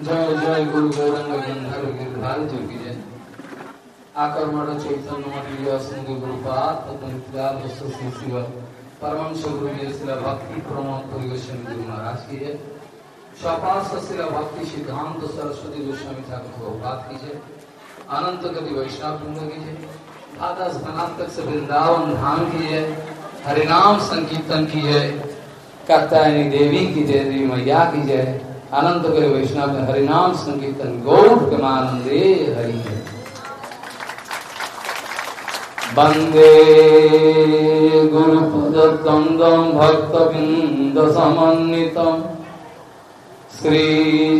जय जय गुरु गौरंग गंधर्व की जय। आकर मठ चैतन्य शिव गुरु भक्ति, प्रमोद पुरी गोस्वामी गुरु महाराज की जय। भक्ति सिद्धांत सरस्वती गोस्वामी ठाकुर की जय। अनंत गति वैष्णव से वृंदावन धाम की जय। हरिनाम संकीर्तन की जय। कात्यायनी देवी की जय देवी मैया की जय। अनंत करे वैष्णव हरिनाम संकीर्तन गौर प्रमानंदे हरि वंदे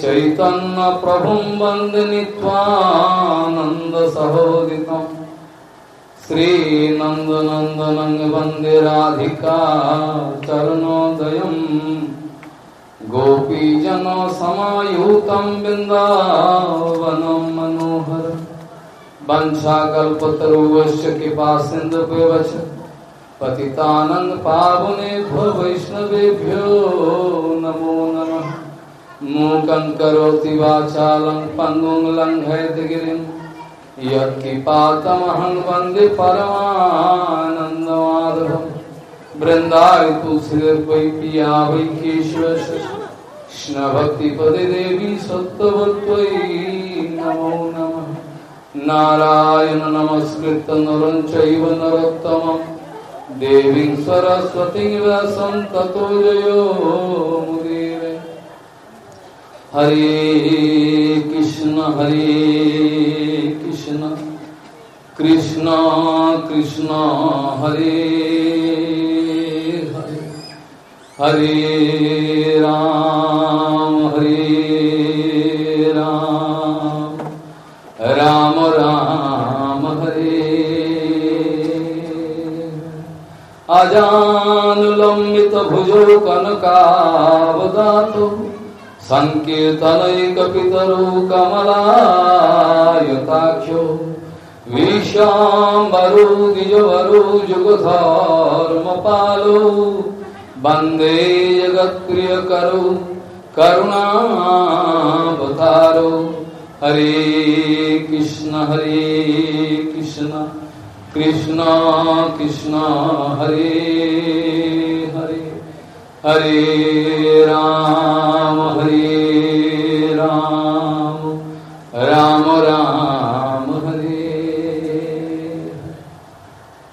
चैतन्य प्रभु वंदे नित्वानंद सहोदितम श्री नंद नंदनं वंदे राधिका चरणोदयम्। गोपीजन समायुतं बिन्दावनं मनोहर वंशाकल्पतरुवश्च कृपा सिन्धुव्यवच पतितानंद पावनेभ्यो वैष्णवेभ्यो नमो नमः। मूकं करोति वाचालं पङ्गुं लङ्घयतगिरिम् यत्किपातमहं वंदे परमानन्दमाधवम्। वृन्दाय तुलसीर्वै पिया वै केशवकृष्णभक्तिपदे देवी सत्त्ववत्त्वयि नमो नमः। नारायण नमस्कृत नरं चैव देवीं सरस्वतीं मुदीरे हरे कृष्ण हरे कृष्ण। कृष्ण कृष्ण, हरे हरे। हरे राम। राम राम हरे। अजानुलम्बित भुजो कनकावदातु सङ्कीर्तनैकपितरो कमलायताख्यो विशाम्बरो द्विजवरो जुगधर्मपालो। वंदे जगत्प्रियकरो करुणावतारो। हरे कृष्ण हरे कृष्ण कृष्ण कृष्ण, हरे हरे। हरे राम हरे राम राम राम, हरे।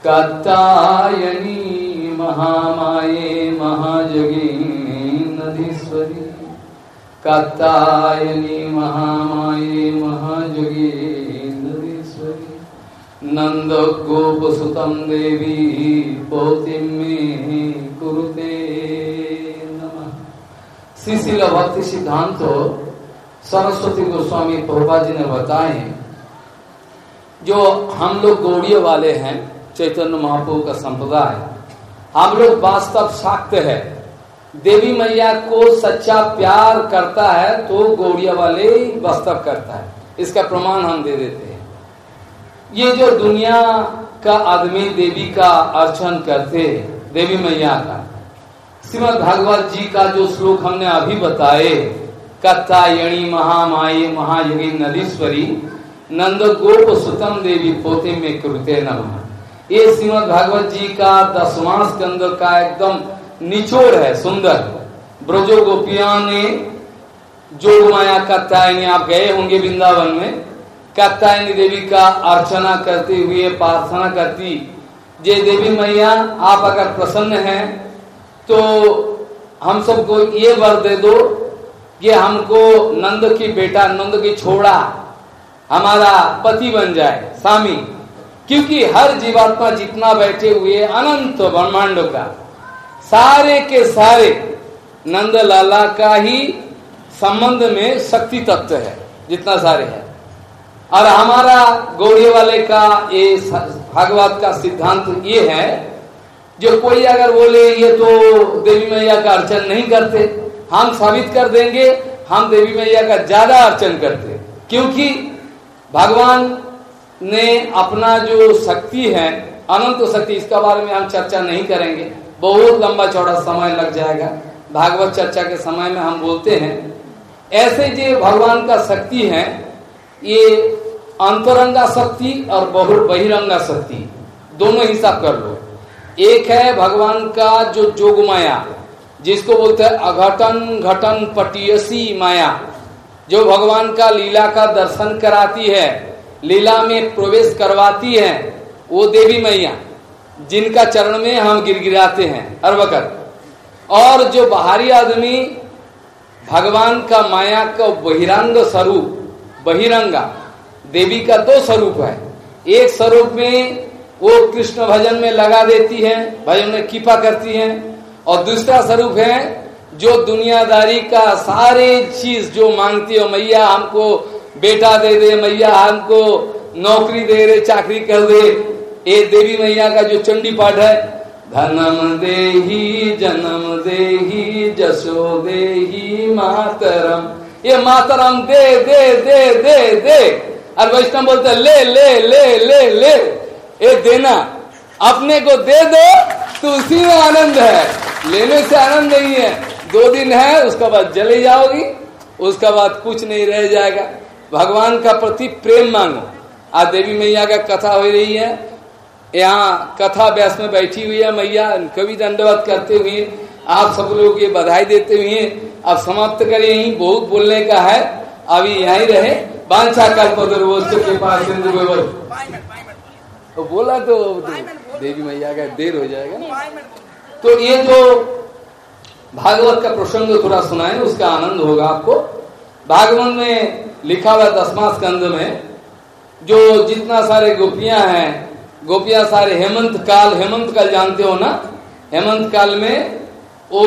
कात्यायनी महामाये महाजगी नदीश्वरी महामाये महाजगीनधीश्वरी नंद गोप सुतम देवी पौतिम में कुरुते नमः भक्ति सिद्धांत तो सरस्वती गोस्वामी प्रभुपा जी ने बताए, जो हम लोग गौड़िय वाले हैं, चैतन्य महाप्रभु का संप्रदाय। हम लोग वास्तव शाक्त है। देवी मैया को सच्चा प्यार करता है तो गौड़िया वाले वास्तव करता है। इसका प्रमाण हम दे देते हैं। ये जो दुनिया का आदमी देवी का अर्चन करते देवी मैया का, श्रीमद भागवत जी का जो श्लोक हमने अभी बताए कत्तायणी महामाये महायोगी नदीश्वरी, नंद गोप सुतम देवी पोते में कृत्य नमः। ये श्रीमद भागवत जी का दसवां स्कंद का एकदम निचोड़ है, सुंदर। ब्रजो गोपिया ने जोग माया कत्तायनी आप गए होंगे वृंदावन में, कात्यायनी देवी का अर्चना करते हुए, प्रार्थना करती जे देवी मैया, आप अगर प्रसन्न हैं तो हम सबको ये वर दे दो कि हमको नंद की बेटा, नंद की छोड़ा, हमारा पति बन जाए, स्वामी। क्योंकि हर जीवात्मा जितना बैठे हुए, अनंत ब्रह्मांड का, सारे के सारे, नंद लाला का ही संबंध में शक्ति तत्व है, जितना सारे है। और हमारा गौड़ी वाले का, ये भागवत का सिद्धांत ये है, जो कोई अगर बोले, ये तो देवी मैया का अर्चन नहीं करते, हम साबित कर देंगे, हम देवी मैया का ज़्यादा अर्चन करते। क्योंकि भगवान ने अपना जो शक्ति है, अनंत शक्ति, इसका बारे में हम चर्चा नहीं करेंगे। बहुत लंबा चौड़ा समय लग जाएगा। भागवत चर्चा के समय में हम बोलते हैं ऐसे जो भगवान का शक्ति है, ये अंतरंगा शक्ति और बहु बहिरंगा शक्ति, दोनों हिसाब कर लो। एक है भगवान का जो जोग माया, जिसको बोलते हैं अघटन घटन पटियसी माया। जो भगवान का लीला का दर्शन कराती है, लीला में प्रवेश करवाती है, वो देवी मैया, जिनका चरण में हम गिरगिराते हैं, हर वक्त। और जो बाहरी आदमी भगवान का माया का बहिरंग स्वरूप, बहिरंगा, देवी का दो स्वरूप है। एक स्वरूप में वो कृष्ण भजन में लगा देती है, भजन में कृपा करती है, और दूसरा स्वरूप है जो दुनियादारी का सारे चीज़ जो मांगती हो, मैया, हमको बेटा दे दे, मैया, हमको नौकरी दे दे, चाकरी कर दे। ये देवी मैया का जो चंडी पाठ है धनम देही, जन्म देही जसो देही मातरम। ये मातरम दे दे दे दे दे। और वैष्णव बोलते, ले ले ले ले ले। ये देना, अपने को दे दो तो उसी में आनंद है। लेने से आनंद नहीं है। दो दिन है, उसके बाद जले जाओगी, उसका बाद कुछ नहीं रह जाएगा। भगवान का प्रति प्रेम मांगो। आज देवी मैया का कथा हो रही है यहाँ कथा व्यास में बैठी हुई है, मैया, कवि दंडवत करते हुए आप सब लोग ये बधाई देते हुए अब समाप्त करें यही, बहुत बोलने का है। अभी यहीं रहे। बांछा कल पदर के पास तो बोला तो देवी मैया का देर हो जाएगा तो ये जो भागवत का प्रसंग थोड़ा सुनाए, उसका आनंद होगा आपको। भागवत में लिखा हुआ दसवा स्कंद में जो जितना सारे गोपियाँ हैं गोपियाँ सारे हेमंत काल हेमंत काल जानते हो ना? हेमंत काल में वो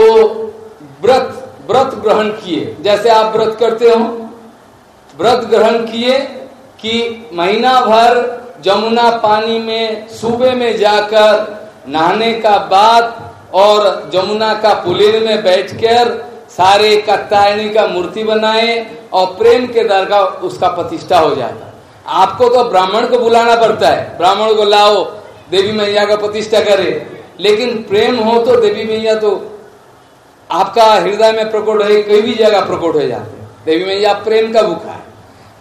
व्रत व्रत ग्रहण किए। जैसे आप व्रत करते हो, व्रत ग्रहण किए कि महीना भर जमुना पानी में सुबह में जाकर नहाने का बाद और जमुना का पुलिन में बैठकर सारे कत्तायनी का मूर्ति बनाए और प्रेम के दर का उसका प्रतिष्ठा हो जाता। आपको तो ब्राह्मण को बुलाना पड़ता है। ब्राह्मण को लाओ, देवी मैया का प्रतिष्ठा करे। लेकिन प्रेम हो तो देवी मैया तो आपका हृदय में प्रकट है कई भी जगह प्रकट हो जाते हैं। देवी मैया प्रेम का भूखा है।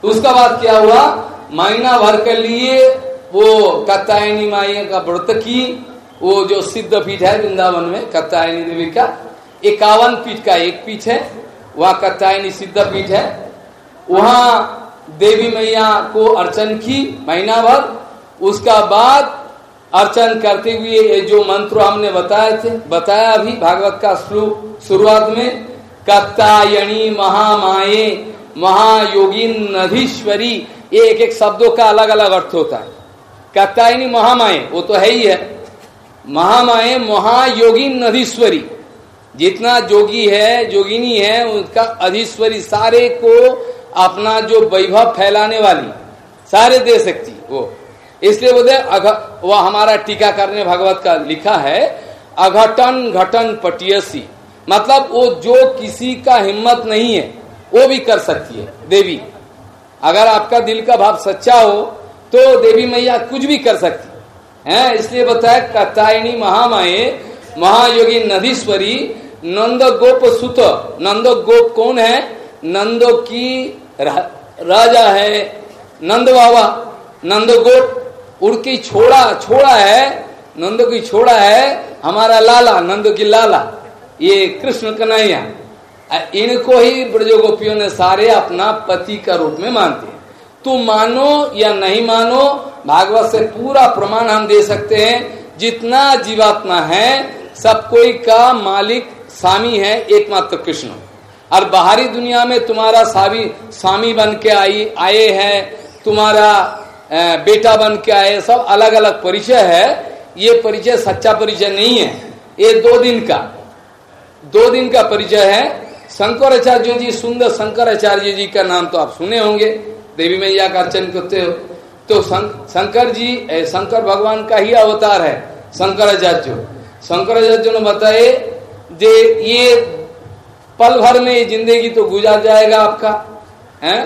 उसका बाद क्या हुआ? महीना भर के लिए वो कत्तायनी माई का व्रत की, वो जो सिद्ध पीठ है वृंदावन में कत्तायनी देवी का इक्यावन पीठ का एक पीठ है, वहाँ कत्तायनी सिद्ध पीठ है। वहाँ देवी मैया को अर्चन की महीना भर। उसका बाद अर्चन करते हुए ये जो मंत्र हमने बताए थे, बताया अभी भागवत का श्लोक शुरुआत में कत्तायणी महामाये महायोगिन नधीश्वरी ये एक एक शब्दों का अलग अलग अर्थ होता है। कत्तायनी महामाए वो तो है ही है। महामाए महायोगी नधीश्वरी जितना जोगी है, जोगिनी है उसका अधीश्वरी सारे को अपना जो वैभव फैलाने वाली, सारे दे सकती वो। इसलिए बोले वह हमारा टीका करने भगवत का लिखा है, अघटन घटन पटियसी। मतलब वो जो किसी का हिम्मत नहीं है, वो भी कर सकती है, देवी। अगर आपका दिल का भाव सच्चा हो तो देवी मैया कुछ भी कर सकती है। इसलिए बताया कतायणी महामाए महायोगी नदीश्वरी नंद गोप सुत नंद गोप कौन है? नंदो की राजा है नंद बाबा नंद गोप उड़की छोड़ा छोड़ा है, नंद की छोड़ा है, हमारा लाला, नंद की लाला, ये कृष्ण कन्हैया। इनको ही ब्रज गोपियों ने सारे अपना पति का रूप में मानते हैं। तो मानो या नहीं मानो, भागवत से पूरा प्रमाण हम दे सकते हैं, जितना जीवात्मा है, सब कोई का मालिक, स्वामी है, एकमात्र कृष्ण। और बाहरी दुनिया में तुम्हारा सावी स्वामी बन के आई, आए हैं, तुम्हारा बेटा बन के आए, सब अलग अलग परिचय है। ये परिचय, सच्चा परिचय नहीं है। ये दो दिन का, दो दिन का परिचय है। शंकराचार्य जी, सुंदर शंकराचार्य जी का नाम तो आप सुने होंगे, देवी मैया का अर्चन करते हो। तो शंकर जी शंकर भगवान का ही अवतार है, शंकराचार्य। शंकराचार्य ने बताए जे ये पल भर में ज़िंदगी तो गुजार जाएगा आपका, है?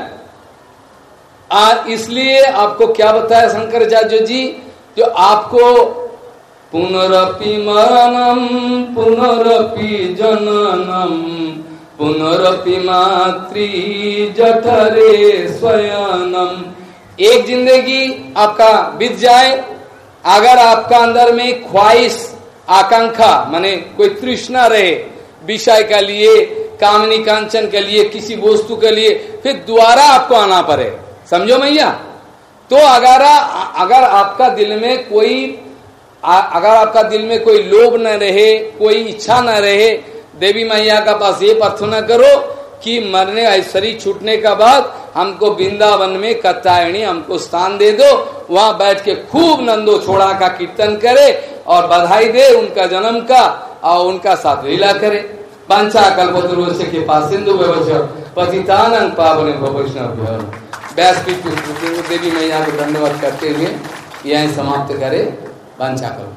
इसलिए आपको क्या बताया शंकराचार्य जी? जो आपको पुनरपि मरणम पुनरपि जननम, पुनरपि मातृ जठरे स्वयनम। एक ज़िंदगी आपका बीत जाए, अगर आपका अंदर में ख्वाहिश, आकांक्षा, माने कोई तृष्णा रहे, विषय का लिए कामनी कांचन के लिए, किसी वस्तु के लिए, फिर दोबारा आपको आना पड़े। समझो मैया? तो अगर अगर आपका दिल में कोई अगर आपका दिल में कोई लोभ न रहे, कोई इच्छा न रहे, देवी मैया का पास ये प्रार्थना करो कि मरने शरीर छूटने का बाद हमको वृंदावन में कत्तायणी हमको स्थान दे दो। वहाँ बैठ के खूब नंदो छोड़ा का कीर्तन करे और बधाई दे उनका जन्म का और उनका साथ लीला करे। पंचा कल्पतरु के पास सिंधु पतितानंद पावन वैष्णव व्यास देवी मैया को धन्यवाद करते हुए यह समाप्त करे। करो